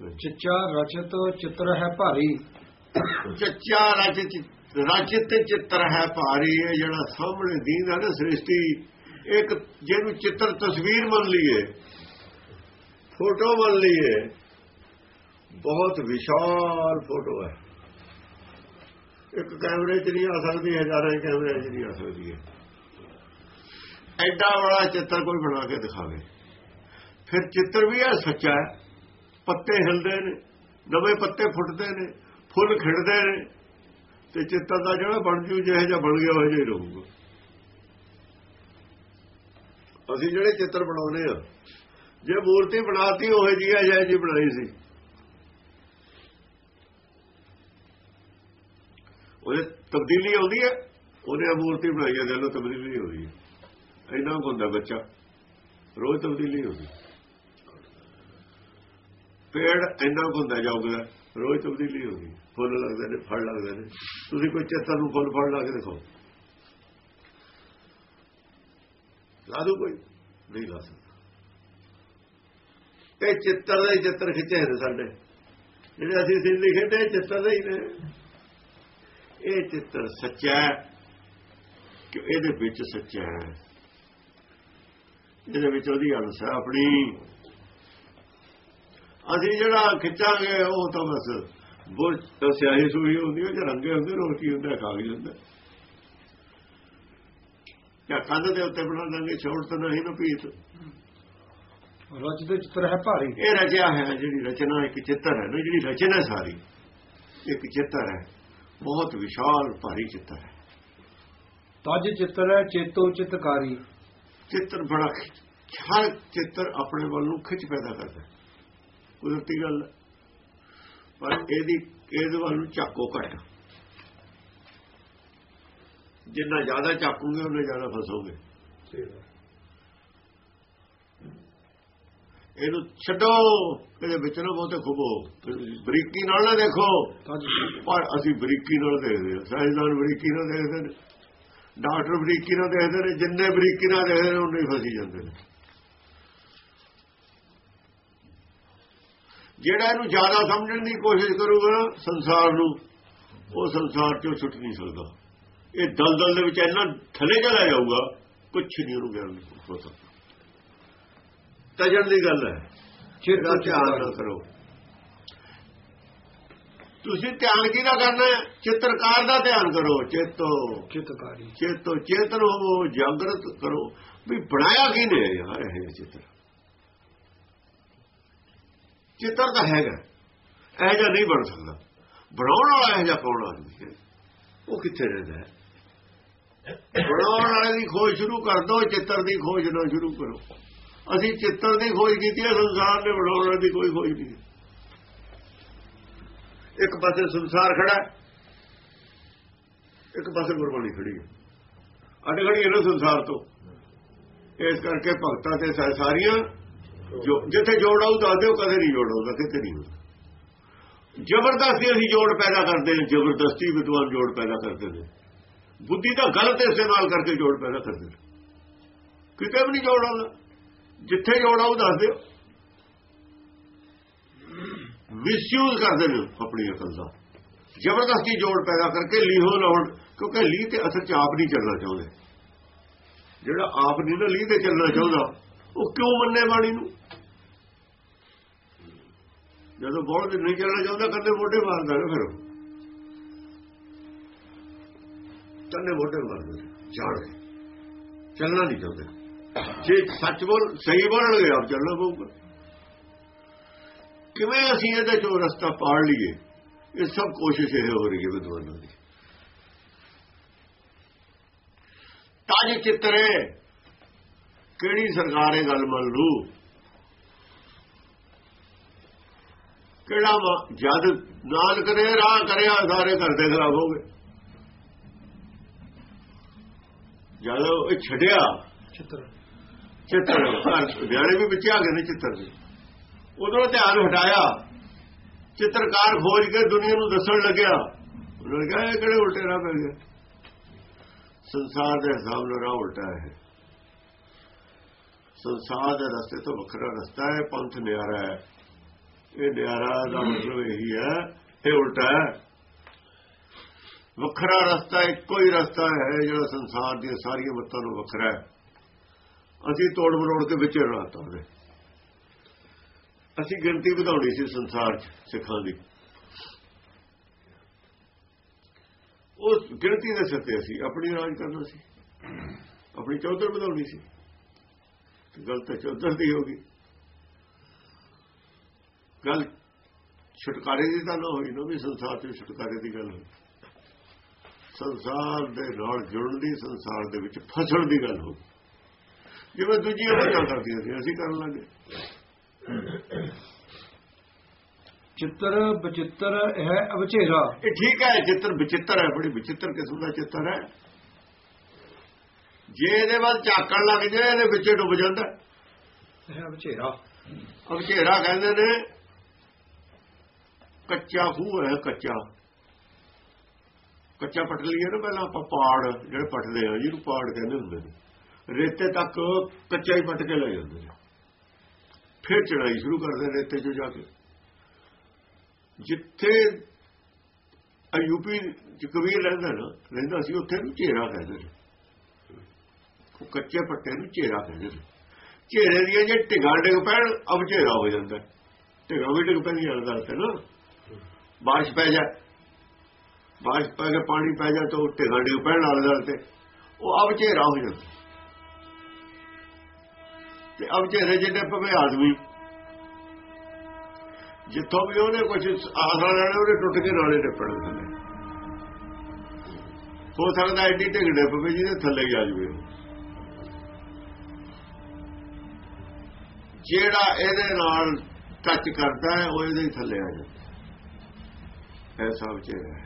ਚਿੱਚਾ ਰਚਤ ਚਿੱਤਰ ਹੈ ਭਾਰੀ। ਚੱਚਾ ਰਚਿਤ ਰਚਿਤ ਚਿੱਤਰ ਹੈ ਭਾਰੀ, ਇਹ ਜਿਹੜਾ ਸਾਹਮਣੇ ਦੀਦਾ ਨਾ ਸ੍ਰਿਸ਼ਟੀ, ਇੱਕ ਜਿਹਨੂੰ ਚਿੱਤਰ ਤਸਵੀਰ ਮੰਨ ਲਈਏ, ਫੋਟੋ ਮੰਨ ਲਈਏ, ਬਹੁਤ ਵਿਸ਼ਾਲ ਫੋਟੋ ਹੈ। ਇੱਕ ਕੈਮਰੇ 'ਚ ਨਹੀਂ ਆ ਸਕਦੀ, ਹਜ਼ਾਰਾਂ ਕੈਮਰੇ 'ਚ ਨਹੀਂ ਆ ਸਕਦੀ ਹੈ ਐਡਾ ਬੜਾ ਚਿੱਤਰ ਕੋਈ ਬਣਾ ਕੇ ਦਿਖਾਵੇ। ਫਿਰ ਚਿੱਤਰ ਵੀ ਹੈ ਸੱਚਾ ਹੈ। ਪੱਤੇ ਹਿਲਦੇ ਨੇ, ਨਵੇਂ ਪੱਤੇ ਫੁੱਟਦੇ ਨੇ, ਫੁੱਲ ਖਿੜਦੇ ਨੇ, ਤੇ ਚਿੱਤਰ ਦਾ ਜਿਹੜਾ ਬਣ ਜੂ, ਜਿਹੇ ਜਿਹਾ ਬਣ ਗਿਆ, ਉਹ ਜਿਹਾ ਹੀ ਰਹੂਗਾ। ਅਸੀਂ ਜਿਹੜੇ ਚਿੱਤਰ ਬਣਾਉਨੇ ਆ ਜੇ ਮੂਰਤੀ ਬਣਾਤੀ, ਉਹ ਜੀ ਹੈ ਜਿਹੇ ਜੀ ਬਣਾਈ ਸੀ। ਉਹਦੇ ਤਬਦੀਲੀ ਆਉਂਦੀ ਹੈ ਉਹਨੇ ਮੂਰਤੀ ਬਣਾਈ ਹੈ ਦਿਲੋਂ ਤਬਦੀਲੀ ਹੋ ਹੈ। ਇੰਨਾ ਕੁ ਹੁੰਦਾ ਬੱਚਾ, ਰੋਜ਼ ਤਬਦੀਲੀ ਹੁੰਦੀ ਪੇੜ ਇੰਨਾ ਕੁ ਹੁੰਦਾ ਜਾਊਗਾ ਰੋਜ਼ ਤਬਦੀਲੀ ਹੁੰਦੀ, ਫੁੱਲ ਲੱਗਦੇ ਨੇ, ਫਲ ਲੱਗਦੇ ਨੇ। ਤੁਸੀਂ ਕੋਈ ਚਿੱਤਰ ਨੂੰ ਫੁੱਲ ਫੜ ਲਾ ਕੇ ਦੇਖੋ ਲਾ ਦੋ ਕੋਈ ਨਹੀਂ ਲਾ ਸਕਦਾ। ਇਹ ਚਿੱਤਰ ਦੇ ਚਿੱਤਰ ਖਿੱਚੇ ਨੇ ਸਾਡੇ। ਜਿਹੜੇ ਅਸੀਂ ਸਿੰਘ ਲਿਖੇ ਇਹ ਚਿੱਤਰ ਦੇ ਹੀ ਨੇ। ਇਹ ਚਿੱਤਰ ਸੱਚਾ ਹੈ ਕਿ ਇਹਦੇ ਵਿੱਚ ਸੱਚਾ ਹੈ। ਇਹਦੇ ਵਿੱਚ ਉਹਦੀ ਅਣਸ ਹੈ ਆਪਣੀ ਅਸੀਂ ਜਿਹੜਾ ਖਿੱਚਾਂਗੇ ਉਹ ਤਾਂ ਬਸ ਬੁਰ ਸਿਆਹੀ ਸੂਹੀ ਹੁੰਦੀ ਹੈ ਜਾਂ ਰੰਗੇ ਹੁੰਦੇ ਹੋਰ ਕੀ ਹੁੰਦਾ ਕਾਗਜ਼ ਹੁੰਦਾ ਜਾਂ ਕੰਧ ਦੇ ਉੱਤੇ ਬਣਾ ਦਾਂਗੇ ਛੋੜ ਤਾਂ ਨਹੀਂ ਨਾ ਪੀਤ। ਰਚਤ ਚਿੱਤਰ ਹੈ ਭਾਰੀ। ਇਹ ਰਚਿਆ ਹੈ ਜਿਹੜੀ ਰਚਨਾ ਇੱਕ ਚਿੱਤਰ ਹੈ ਨਾ ਜਿਹੜੀ ਰਚਨਾ ਸਾਰੀ ਇੱਕ ਚਿੱਤਰ ਹੈ। ਬਹੁਤ ਵਿਸ਼ਾਲ ਭਾਰੀ ਚਿੱਤਰ ਹੈ। ਤਜ ਚਿੱਤਰ ਹੈ ਚੇਤੋ ਚਿਤਕਾਰੀ। ਚਿੱਤਰ ਬੜਾ ਹਰ ਚਿੱਤਰ ਆਪਣੇ ਵੱਲ ਨੂੰ ਖਿੱਚ ਪੈਦਾ ਕਰਦਾ ਕੁਦਰਤੀ ਗੱਲ ਪਰ ਇਹਦੀ ਇਹਦੇ ਵੱਲ ਨੂੰ ਝਾਕੋ ਘਟ ਜਿੰਨਾ ਜ਼ਿਆਦਾ ਝਾਕੂਗੇ ਉਹਨੇ ਜ਼ਿਆਦਾ ਫਸੋਗੇ। ਇਹਨੂੰ ਛੱਡੋ ਇਹਦੇ ਵਿੱਚ ਨਾ ਬਹੁਤੇ ਖੁਬੋ। ਬਰੀਕੀ ਨਾਲ ਨਾ ਦੇਖੋ। ਪਰ ਅਸੀਂ ਬਰੀਕੀ ਨਾਲ ਦੇਖਦੇ ਹਾਂ। ਸਾਇੰਸਦਾਨ ਬਰੀਕੀ ਨਾਲ ਦੇਖਦੇ ਨੇ। ਡਾਕਟਰ ਬਰੀਕੀ ਨਾਲ ਦੇਖਦੇ ਨੇ। ਜਿੰਨੇ ਬਰੀਕੀ ਨਾਲ ਦੇਖਦੇ ਨੇ ਉਨੇ ਹੀ ਫਸੀ ਜਾਂਦੇ ਨੇ। ਜਿਹੜਾ ਇਹਨੂੰ ਜ਼ਿਆਦਾ ਸਮਝਣ ਦੀ ਕੋਸ਼ਿਸ਼ ਕਰੂਗਾ ਸੰਸਾਰ ਨੂੰ ਉਹ ਸੰਸਾਰ ਚੋਂ ਛੁੱਟ ਨਹੀਂ ਸਕਦਾ। ਇਹ ਦਲਦਲ ਦੇ ਵਿੱਚ ਇੰਨਾ ਥੱਲੇ ਚਲਾ ਜਾਊਗਾ ਕੁਝ ਨਹੀਂ ਉਹਨੂੰ ਗਿਆਨ ਹੋ ਸਕਦਾ। ਤਜਣ ਦੀ ਗੱਲ ਹੈ ਚੇਤੋ ਧਿਆਨ ਨਾ ਕਰੋ। ਤੁਸੀਂ ਧਿਆਨ ਕਿਹਦਾ ਕਰਨਾ ਹੈ? ਚਿੱਤਰਕਾਰ ਦਾ ਧਿਆਨ ਕਰੋ ਚੇਤੋ। ਚਿਤਕਾਰੀ। ਚੇਤੋ ਚੇਤਨ ਹੋਵੋ ਜਾਗਰਤ ਕਰੋ। ਵੀ ਬਣਾਇਆ ਕਿਨੇ ਯਾਰ ਇਹ ਚਿੱਤਰ? ਚਿੱਤਰ ਤਾਂ ਹੈਗਾ। ਇਹ ਜਿਹਾ ਨਹੀਂ ਬਣ ਸਕਦਾ। ਬਣਾਉਣ ਵਾਲਾ ਇਹ ਜਿਹਾ ਕੌਣ ਆਦਮੀ ਹੈ? ਉਹ ਕਿੱਥੇ ਰਹਿੰਦਾ ਹੈ? ਬਣਾਉਣ ਵਾਲੇ ਦੀ ਖੋਜ ਸ਼ੁਰੂ ਕਰ ਦੋ ਚਿੱਤਰ ਦੀ ਖੋਜ ਨਾ ਸ਼ੁਰੂ ਕਰੋ। ਅਸੀਂ ਚਿੱਤਰ ਦੀ ਖੋਜ ਕੀਤੀ ਹੈ, ਸੰਸਾਰ ਨੇ ਬਣਾਉਣ ਵਾਲੇ ਦੀ ਕੋਈ ਖੋਜ ਨਹੀਂ ਇੱਕ ਪਾਸੇ ਸੰਸਾਰ ਖੜਾ ਇੱਕ ਪਾਸੇ ਗੁਰਬਾਣੀ ਖੜੀ ਹੈ। ਅੱਡ ਖੜੀ ਹੈ ਨਾ ਸੰਸਾਰ ਤੋਂ। ਇਸ ਕਰਕੇ ਭਗਤਾਂ ਤੇ ਸਾਰੀਆਂ ਜੋ ਜਿੱਥੇ ਜੋੜ ਆਉ ਦੱਸ ਦਿਓ, ਕਦੇ ਨਹੀਂ ਜੋੜ ਆਉਂਦਾ ਕਿਤੇ ਨਹੀਂ ਹੁੰਦਾ। ਜ਼ਬਰਦਸਤੀ ਅਸੀਂ ਜੋੜ ਪੈਦਾ ਕਰਦੇ ਹਾਂ, ਜ਼ਬਰਦਸਤੀ ਵਿਦਵਾਨ ਜੋੜ ਪੈਦਾ ਕਰਦੇ ਨੇ। ਬੁੱਧੀ ਦਾ ਗਲਤ ਇਸਤੇਮਾਲ ਕਰਕੇ ਜੋੜ ਪੈਦਾ ਕਰਦੇ ਨੇ। ਕਿਤੇ ਵੀ ਨਹੀਂ ਜੋੜ ਆਉਂਦਾ। ਜਿੱਥੇ ਜੋੜ ਆਉ ਦੱਸ ਦਿਓ। ਮਿਸਯੂਜ਼ ਕਰਦੇ ਨੇ ਆਪਣੀ ਅਕਲ ਦਾ। ਜ਼ਬਰਦਸਤੀ ਜੋੜ ਪੈਦਾ ਕਰਕੇ ਲੀਹੋ ਲਾਉਣ, ਕਿਉਂਕਿ ਲੀਹ ਤੇ ਅਸਲ ਚ ਆਪ ਨਹੀਂ ਚੱਲਣਾ ਚਾਹੁੰਦੇ। ਜਿਹੜਾ ਆਪ ਨਹੀਂ ਨਾ ਲੀਹ ਤੇ ਚੱਲਣਾ ਚਾਹੁੰਦਾ ਉਹ ਕਿਉਂ ਮੰਨੇ ਬਾਣੀ ਨੂੰ? ਜਦੋਂ ਬਹੁਤ ਨਹੀਂ ਚੱਲਣਾ ਚਾਹੁੰਦਾ, ਕੰਨੇ ਮੋਢੇ ਮਾਰਦਾ ਨਾ ਫਿਰ। ਉਹ। ਕੰਨੇ ਮੋਢੇ ਮਾਰਦਾ ਜਾਣ ਕੇ। ਚੱਲਣਾ ਨਹੀਂ ਚਾਹੁੰਦਾ। ਜੇ ਸੱਚ ਬੋਲ, ਸਹੀ ਬੋਲਣਗੇ ਆਪ ਚੱਲਣਾ ਪਊਗਾ। ਕਿਵੇਂ ਅਸੀਂ ਇਹਦੇ ਚੋਂ ਰਸਤਾ ਪਾੜ ਲਈਏ? ਇਹ ਸਭ ਕੋਸ਼ਿਸ਼ ਇਹ ਹੋ ਰਹੀ ਹੈ ਵਿਦਵਾਨਾਂ ਦੀ। ਤਾਜ ਚਿੱਤਰੇ ਕਿਹੜੀ ਸਰਕਾਰ ਇਹ ਗੱਲ ਮੰਨ ਲੂ? ਕਿਹੜਾ ਜਦ ਨਾਲ ਕਰੇ ਰਾਹ ਕਰਿਆ ਸਾਰੇ ਕਰਦੇ ਖਰਾਬ ਹੋ ਗਏ। ਜਦ ਇਹ ਛੱਡਿਆ ਚਿੱਤਰ। ਚਿੱਤਰ ਘਰ ਵਿਆਣੇ ਵੀ ਵਿੱਚ ਆ ਗਏ ਨੇ ਚਿੱਤਰ ਦੇ। ਉਧਰੋਂ ਧਿਆਨ ਹਟਾਇਆ। ਚਿੱਤਰਕਾਰ ਖੋਜ ਕੇ ਦੁਨੀਆ ਨੂੰ ਦੱਸਣ ਲੱਗਿਆ। ਉਹਨਾਂ ਨੇ ਕਿਹਾ ਇਹ ਕਿਹੜੇ ਉਲਟੇ ਰਾਹ ਪੈ ਗਏ? ਸੰਸਾਰ ਦੇ ਹਿਸਾਬ ਨਾਲ ਰਾਹ ਉਲਟਾ ਹੈ। ਸੰਸਾਰ ਦੇ ਰਸਤੇ ਤੋਂ ਵੱਖਰਾ ਰਸਤਾ ਹੈ, ਪੰਥ ਨਿਆਰਾ ਹੈ। ਇਹ ਨਿਆਰਾ ਦਾ ਮਤਲਬ ਇਹੀ ਹੈ, ਇਹ ਉਲਟਾ ਹੈ। ਵੱਖਰਾ ਰਸਤਾ, ਇੱਕੋ ਹੀ ਰਸਤਾ ਹੈ ਜਿਹੜਾ ਸੰਸਾਰ ਦੀਆਂ ਸਾਰੀਆਂ ਮੱਤਾਂ ਨੂੰ ਵੱਖਰਾ ਹੈ। ਅਸੀਂ ਤੋੜ ਮਰੋੜ ਕੇ ਵਿੱਚ ਰਲਾਤਾ ਉਹਦੇ। ਅਸੀਂ ਗਿਣਤੀ ਵਧਾਉਣੀ ਸੀ ਸੰਸਾਰ 'ਚ, ਸਿੱਖਾਂ ਦੀ। ਉਸ ਗਿਣਤੀ ਦੇ ਸਿਰ ਤੇ ਅਸੀਂ ਆਪਣੀ ਰਾਜ ਕਰਨਾ ਸੀ। ਆਪਣੀ ਚੌਧਰ ਵਧਾਉਣੀ ਸੀ। ਗਲਤ ਚੌਧਰ ਦੀ ਹੋਗੀ ਗੱਲ ਛੁਟਕਾਰੇ ਦੀ ਤਾਂ ਨਾ ਹੋਈ ਨਾ ਵੀ ਸੰਸਾਰ ਤੋਂ ਛੁਟਕਾਰੇ ਦੀ ਗੱਲ ਹੋਈ। ਸੰਸਾਰ ਦੇ ਨਾਲ ਜੁੜਨ ਦੀ ਸੰਸਾਰ ਦੇ ਵਿੱਚ ਫਸਣ ਦੀ ਗੱਲ ਹੋ ਜਿਵੇਂ ਦੂਜੀਆਂ ਗੱਲਾਂ ਕਰਦੀਆਂ ਸੀ ਅਸੀਂ ਕਰਨ ਲੱਗੇ ਚਿੱਤਰ ਬਚਿੱਤਰ ਹੈ ਅਵਚੇਰਾ। ਇਹ ਠੀਕ ਹੈ ਚਿੱਤਰ ਵਿਚਿੱਤਰ ਹੈ ਬੜੀ ਵਿਚਿੱਤਰ ਕਿਸਮ ਦਾ ਚਿੱਤਰ ਹੈ। ਜੇ ਇਹਦੇ ਵੱਲ ਝਾਕਣ ਲੱਗ ਜਾਏ ਇਹਦੇ ਵਿੱਚ ਡੁੱਬ ਜਾਂਦਾ। ਹੈ ਅਵਚੇਰਾ ਅਵਚੇਰਾ ਕਹਿੰਦੇ ਨੇ ਕੱਚਾ ਖੂਹ ਹੈ ਕੱਚਾ। ਕੱਚਾ ਪਟ ਲਈਏ ਨਾ ਪਹਿਲਾਂ ਆਪਾਂ ਪਾੜ ਜਿਹੜੇ ਪਟਦੇ ਆ ਜਿਹਨੂੰ ਪਾੜ ਕਹਿੰਦੇ ਹੁੰਦੇ ਨੇ। ਰੇਤੇ ਤੱਕ ਕੱਚਾ ਹੀ ਪਟ ਕੇ ਲੈ ਜਾਂਦੇ ਨੇ। ਫਿਰ ਚੜਾਈ ਸ਼ੁਰੂ ਕਰਦੇ ਨੇ ਰੇਤੇ 'ਚ ਜਾ ਕੇ। ਜਿੱਥੇ ਯੂਪੀ ਚ ਕਬੀਰ ਰਹਿੰਦਾ ਨਾ ਰਹਿੰਦਾ ਸੀ ਉੱਥੇ ਨੂੰ ਝੇਰਾ ਕਹਿੰਦੇ ਨੇ। ਉਹ ਕੱਚੇ ਪੱਟੇ ਨੂੰ ਝੇਰਾ ਕਹਿੰਦੇ ਨੇ। ਝੇਰੇ ਦੀਆਂ ਜੇ ਢਿੱਗਾਂ ਡਿੱਗ ਪੈਣ, ਅਬ ਝੇਰਾ ਹੋ ਜਾਂਦਾ। ਢਿੱਗਾਂ ਵੀ ਡਿੱਗ ਪੈਂਦੀਆਂ ਅਲਦਾ ਤੇ ਨਾ। ਬਾਰਿਸ਼ ਪੈ ਜਾ ਬਾਰਿਸ਼ ਪੈ ਕੇ ਪਾਣੀ ਪੈ ਜਾ ਤਾਂ ਉਹ ਢਿੱਗਾਂ ਡਿੱਗ ਪੈਣ ਵਾਲੇ ਅਲਦਾ ਤੇ ਉਹ ਅਬ ਝੇਰਾ ਹੋ ਜਾਂਦਾ। ਤੇ ਅਬ ਝੇਰੇ ਜਿਹਨੇ ਪਵੇ ਆਦਮੀ, ਜਿੱਥੋਂ ਵੀ ਉਹਨੇ ਕੁਝ ਆਸਰਾ ਲੈਣਾ ਉਹਨੇ ਟੁੱਟ ਕੇ ਨਾਲੇ ਟੱਪਣ ਥੱਲੇ ਹੋ ਸਕਦਾ ਐਡੀ ਢਿੱਗ ਡਿੱਪ ਪਵੇ ਜਿਹਦੇ ਥੱਲੇ ਹੀ ਆ ਜਵੇ ਜਿਹੜਾ ਇਹਦੇ ਨਾਲ ਟੱਚ ਕਰਦਾ ਹੈ, ਉਹ ਇਹਦੇ ਥੱਲੇ ਆ ਜਾਂਦਾ। ਐਸਾ ਵਿਚਾਰਾ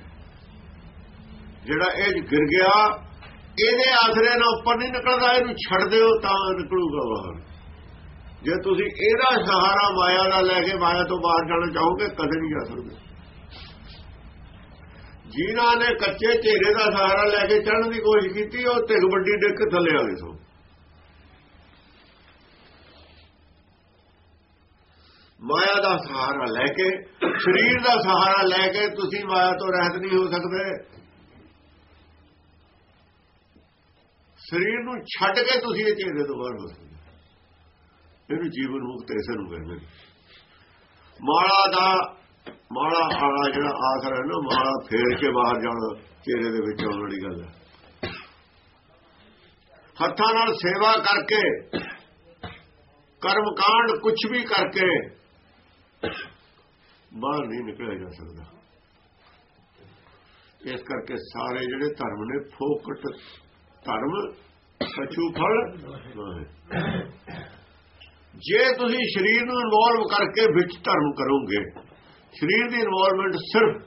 ਜਿਹੜਾ ਇਹ ਗਿਰ ਗਿਆ, ਇਹਦੇ ਆਸਰੇ ਨਾਲ ਉੱਪਰ ਨਹੀਂ ਨਿਕਲਦਾ, ਇਹਨੂੰ ਛੱਡ ਦਿਓ ਤਾਂ ਨਿਕਲੂਗਾ ਬਾਹਰ। ਜੇ ਤੁਸੀਂ ਇਹਦਾ ਸਹਾਰਾ ਮਾਇਆ ਦਾ ਲੈ ਕੇ ਮਾਇਆ ਤੋਂ ਬਾਹਰ ਜਾਣਾ ਚਾਹੋਗੇ, ਕਦੇ ਨਹੀਂ ਜਾ ਸਕਦੇ। ਜਿਨ੍ਹਾਂ ਨੇ ਕੱਚੇ ਝੇਰੇ ਦਾ ਸਹਾਰਾ ਲੈ ਕੇ ਚੜ੍ਹਨ ਦੀ ਕੋਸ਼ਿਸ਼ ਕੀਤੀ, ਉਹ ਤੇ ਵੱਡੀ ਡਿੱਕ ਥੱਲੇ ਆ ਗਏ ਸੋ। ਮਾਇਆ ਦਾ ਸਹਾਰਾ ਲੈ ਕੇ, ਸਰੀਰ ਦਾ ਸਹਾਰਾ ਲੈ ਕੇ ਤੁਸੀਂ ਮਾਇਆ ਤੋਂ ਰਹਿਤ ਨਹੀਂ ਹੋ ਸਕਦੇ। ਸਰੀਰ ਨੂੰ ਛੱਡ ਕੇ ਤੁਸੀਂ ਇਹ ਝੇਰੇ ਤੋਂ ਬਾਹਰ ਹੋ ਸਕਦੇ ਇਹਨੂੰ ਜੀਵਨ ਮੁਕਤ ਐਸੇ ਨੂੰ ਕਹਿੰਦੇ ਮਾਲਾ ਦਾ, ਮਾਲਾ ਆਲਾ ਜਿਹੜਾ ਆਖਰ ਹੈ ਨਾ, ਮਾਲਾ ਫੇਰ ਕੇ ਬਾਹਰ ਜਾਣਾ, ਚਿਹਰੇ ਦੇ ਵਿੱਚ ਆਉਣ ਵਾਲੀ ਗੱਲ ਹੈ। ਹੱਥਾਂ ਨਾਲ ਸੇਵਾ ਕਰਕੇ, ਕਰਮ ਕਾਂਡ ਕੁਝ ਵੀ ਕਰਕੇ ਬਾਹਰ ਨਹੀਂ ਨਿਕਲਿਆ ਜਾ ਸਕਦਾ। ਇਸ ਕਰਕੇ ਸਾਰੇ ਜਿਹੜੇ ਧਰਮ ਨੇ, ਫੋਕਟ ਧਰਮ, ਸਚੂ ਫਲ ਜੇ ਤੁਸੀਂ ਸਰੀਰ ਨੂੰ ਇਨਵੋਲਵ ਕਰਕੇ ਵਿੱਚ ਧਰਮ ਕਰੋਗੇ, ਸਰੀਰ ਦੀ ਇਨਵੋਲਵਮੈਂਟ ਸਿਰਫ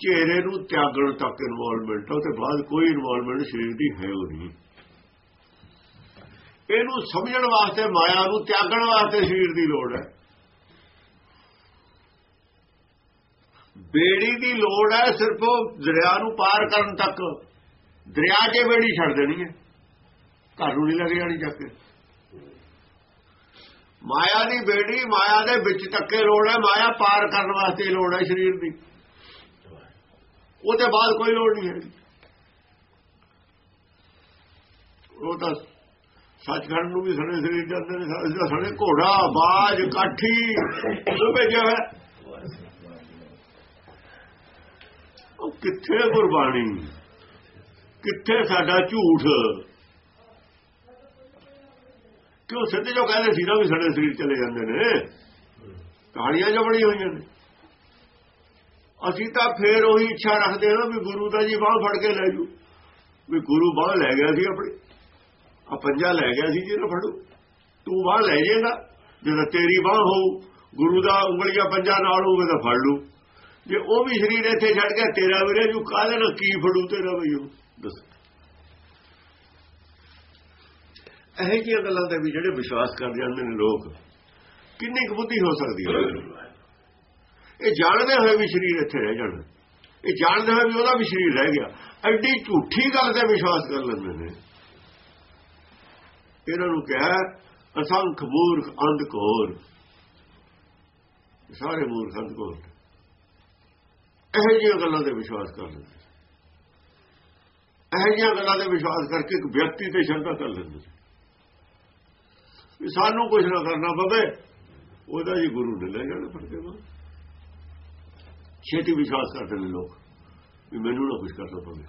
ਚਿਹਰੇ ਨੂੰ ਤਿਆਗਣ ਤੱਕ ਇਨਵੋਲਵਮੈਂਟ ਹੈ ਉਹਦੇ ਬਾਅਦ ਕੋਈ ਇਨਵੋਲਵਮੈਂਟ ਸਰੀਰ ਦੀ ਹੈ ਉਹ ਨਹੀਂ। ਇਹਨੂੰ ਸਮਝਣ ਵਾਸਤੇ, ਮਾਇਆ ਨੂੰ ਤਿਆਗਣ ਵਾਸਤੇ ਸਰੀਰ ਦੀ ਲੋੜ ਹੈ। ਬੇੜੀ ਦੀ ਲੋੜ ਹੈ ਸਿਰਫ ਉਹ ਦਰਿਆ ਨੂੰ ਪਾਰ ਕਰਨ ਤੱਕ। ਦਰਿਆ 'ਚ ਬੇੜੀ ਛੱਡ ਦੇਣੀ ਹੈ। ਘਰ ਨੂੰ ਨਹੀਂ ਲੱਗ ਜਾਣੀ ਜਾ ਕੇ। ਮਾਇਆ ਦੀ ਬੇੜੀ ਮਾਇਆ ਦੇ ਵਿੱਚ ਤੱਕੇ ਲੋੜ ਹੈ, ਮਾਇਆ ਪਾਰ ਕਰਨ ਵਾਸਤੇ ਲੋੜ ਹੈ ਸਰੀਰ ਦੀ। ਉਹਦੇ ਬਾਅਦ ਕੋਈ ਲੋੜ ਨਹੀਂ ਹੈ ਉਹ ਤਾਂ ਸੱਚਖੰਡ ਨੂੰ ਵੀ ਸਣੇ ਸਰੀਰ ਜਾਂਦੇ ਨੇ, ਸਾਰੇ ਸਣੇ ਘੋੜਾ, ਬਾਜ, ਕਾਠੀ ਉਹ ਭੇਜਿਆ ਹੋਇਆ ਉਹ ਕਿੱਥੇ ਗੁਰਬਾਣੀ? ਕਿੱਥੇ ਸਾਡਾ ਝੂਠ? ਕਿਉਂ ਸਿੱਧੇ ਜੋ ਕਹਿੰਦੇ ਸੀ ਨਾ ਵੀ ਸਾਡੇ ਸਰੀਰ ਚਲੇ ਜਾਂਦੇ ਨੇ? ਕਹਾਣੀਆਂ ਜੋ ਬਣੀ ਹੋਈਆਂ ਨੇ। ਅਸੀਂ ਤਾਂ ਫੇਰ ਉਹੀ ਇੱਛਾ ਰੱਖਦੇ ਹਾਂ ਵੀ ਗੁਰੂ ਦਾ ਜੀ ਬਾਹ ਫੜ ਕੇ ਲੈ ਜੂ ਵੀ ਗੁਰੂ ਬਾਹ ਲੈ ਗਿਆ ਸੀ ਆਪਣੀ। ਆ ਪੰਜਾ ਲੈ ਗਿਆ ਸੀ ਜਿਹਨੂੰ ਫੜੂ। ਤੂੰ ਬਾਹ ਲੈ ਜਾਏਗਾ। ਜਦੋਂ ਤੇਰੀ ਬਾਹ ਹੋਊ, ਗੁਰੂ ਦਾ ਉਂਗਲੀਆਂ ਪੰਜਾ ਨਾਲ ਹੋਵੇ ਤਾਂ ਫੜ ਲੂ ਜੇ ਉਹ ਵੀ ਸਰੀਰ ਇੱਥੇ ਛੱਡ ਕੇ ਤੇਰਾ ਵੀਰੇ ਜੂ ਕਾਹਦੇ ਨਾਲ ਕੀ ਫੜੂ ਤੇਰਾ ਬਈ ਉਹ? ਦੱਸ। ਇਹ ਜਿਹੀਆਂ ਗੱਲਾਂ ਤੇ ਵੀ ਜਿਹੜੇ ਵਿਸ਼ਵਾਸ ਕਰ ਜਾਂਦੇ ਨੇ ਲੋਕ, ਕਿੰਨੀ ਕੁ ਬੁੱਧੀ ਹੋ ਸਕਦੀ ਹੈ? ਇਹ ਜਾਣਦੇ ਹੋਏ ਵੀ ਸਰੀਰ ਇੱਥੇ ਰਹਿ ਜਾਣਾ। ਇਹ ਜਾਣਦੇ ਹੋਏ ਵੀ ਉਹਦਾ ਵੀ ਸਰੀਰ ਰਹਿ ਗਿਆ। ਐਡੀ ਝੂਠੀ ਗੱਲ ਤੇ ਵਿਸ਼ਵਾਸ ਕਰ ਲੈਂਦੇ ਨੇ। ਇਹਨਾਂ ਨੂੰ ਕਿਹਾ, ਅਸੰਖ ਮੂਰਖ ਅੰਧ ਕੋਰ ਸਾਰੇ ਮੂਰਖ ਅੰਧ ਕੋਲ ਇਹੋ ਜਿਹੀਆਂ ਗੱਲਾਂ ਤੇ ਵਿਸ਼ਵਾਸ ਕਰ ਲੈਂਦੇ ਇਹੋ ਜਿਹੀਆਂ ਗੱਲਾਂ ਤੇ ਵਿਸ਼ਵਾਸ ਕਰਕੇ ਇੱਕ ਵਿਅਕਤੀ ਤੇ ਸ਼ਰਧਾ ਕਰ ਲੈਂਦੇ ਵੀ ਸਾਨੂੰ ਕੁਝ ਨਾ ਕਰਨਾ ਪਵੇ, ਉਹਦਾ ਜੀ ਗੁਰੂ ਨੇ ਲੈ ਜਾਣਾ ਫੜ ਕੇ ਛੇਤੀ ਵਿਸ਼ਵਾਸ ਕਰਦੇ ਨੇ ਲੋਕ ਵੀ ਮੈਨੂੰ ਨਾ ਕੁਝ ਕਰਨਾ ਪਵੇ।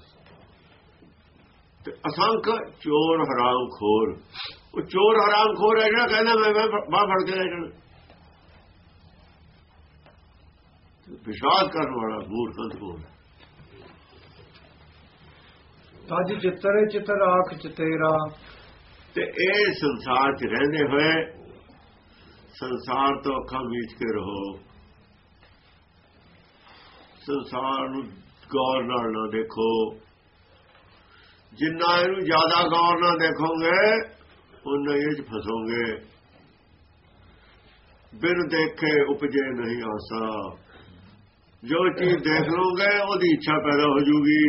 ਤੇ ਅਸੰਖ ਚੋਰ ਹਰਾਮ ਖੋਰ, ਉਹ ਚੋਰ ਹਰਾਮ ਖੋਰ ਹੈ ਜਿਹੜਾ ਕਹਿੰਦਾ ਮੈਂ ਮੈਂ ਬਾਹ ਫੜ ਕੇ ਲੈ ਜਾਣਾ। ਵਿਸ਼ਵਾਸ ਕਰਨ ਵਾਲਾ ਮੂਰਖ ਕੋਲ ਤਜ ਚਿੱਤਰ ਚਿਤਰ ਆਖ ਚਤੇਰਾ। ਤੇ ਇਹ ਸੰਸਾਰ 'ਚ ਰਹਿੰਦੇ ਹੋਏ ਸੰਸਾਰ ਤੋਂ ਅੱਖਾਂ ਮੀਚ ਕੇ ਰਹੋ। ਸੰਸਾਰ ਨੂੰ ਗੌਰ ਨਾਲ ਨਾ ਦੇਖੋ। ਜਿੰਨਾ ਇਹਨੂੰ ਜ਼ਿਆਦਾ ਗੌਰ ਨਾਲ ਦੇਖੋਗੇ ਉਨਾ ਇਹ 'ਚ ਫਸੋਗੇ। ਬਿਨ ਦੇਖੇ ਉਪਜੇ ਨਹੀਂ ਆਸਾ। ਜੋ ਚੀਜ਼ ਦੇਖ ਲੋਗੇ ਉਹਦੀ ਇੱਛਾ ਪੈਦਾ ਹੋ ਜੂਗੀ।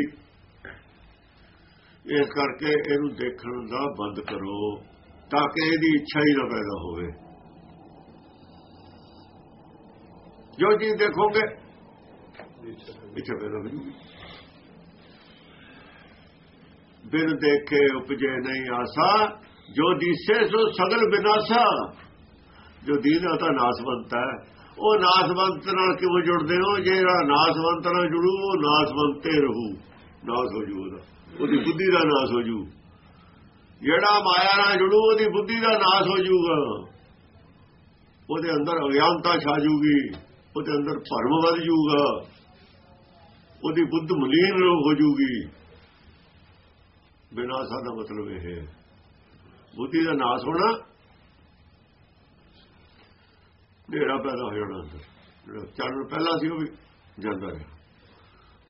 ਇਸ ਕਰਕੇ ਇਹਨੂੰ ਦੇਖਣ ਦਾ ਬੰਦ ਕਰੋ, ਤਾਂ ਕਿ ਇਹਦੀ ਇੱਛਾ ਹੀ ਨਾ ਪੈਦਾ ਹੋਵੇ। ਜੋ ਚੀਜ਼ ਦੇਖੋਗੇ, ਇੱਛਾ ਪੈਦਾ ਹੋ ਜੂਗੀ। ਬਿਨ ਦੇਖੇ ਉਪਜੇ ਨਹੀਂ ਆਸਾ, ਜੋ ਦਿਸੇ ਸੋ ਸਗਲ ਬਿਨਾਸਾ। ਜੋ ਦੀਨਾ ਤਾਂ ਨਾਸਵੰਤ ਹੈ। ਉਹ ਨਾਸਵੰਤ ਨਾਲ ਕਿਉਂ ਜੁੜਦੇ ਹੋ? ਜਿਹੜਾ ਨਾਸਵੰਤ ਨਾਲ ਜੁੜੂ, ਉਹ ਨਾਸਵੰਤੇ ਰਹੂ। ਨਾਸ ਹੋ ਜੂ ਉਹਦਾ। ਉਹਦੀ ਬੁੱਧੀ ਦਾ ਨਾਸ ਹੋ ਜੂ। ਜਿਹੜਾ ਮਾਇਆ ਨਾਲ ਜੁੜੂ, ਉਹਦੀ ਬੁੱਧੀ ਦਾ ਨਾਸ ਹੋ ਜੂਗਾ। ਉਹਦੇ ਅੰਦਰ ਅਗਿਆਨਤਾ ਛਾ ਜੂਗੀ। ਉਹਦੇ ਅੰਦਰ ਭਰਮ ਵੱਧ ਜੂਗਾ। ਉਹਦੀ ਬੁੱਧ ਮਲੀਨ ਹੋ ਜੂਗੀ। ਬਿਨਾਸਾ ਦਾ ਮਤਲਬ ਇਹ ਹੈ। ਬੁੱਧੀ ਦਾ ਨਾਸ ਹੋਣਾ ਹਨੇਰਾ ਪੈਦਾ ਹੋ ਜਾਣਾ ਅੰਦਰ ਜਿਹੜਾ ਚਾਨਣ ਪਹਿਲਾਂ ਸੀ ਉਹ ਵੀ ਜਾਂਦਾ ਰਿਹਾ।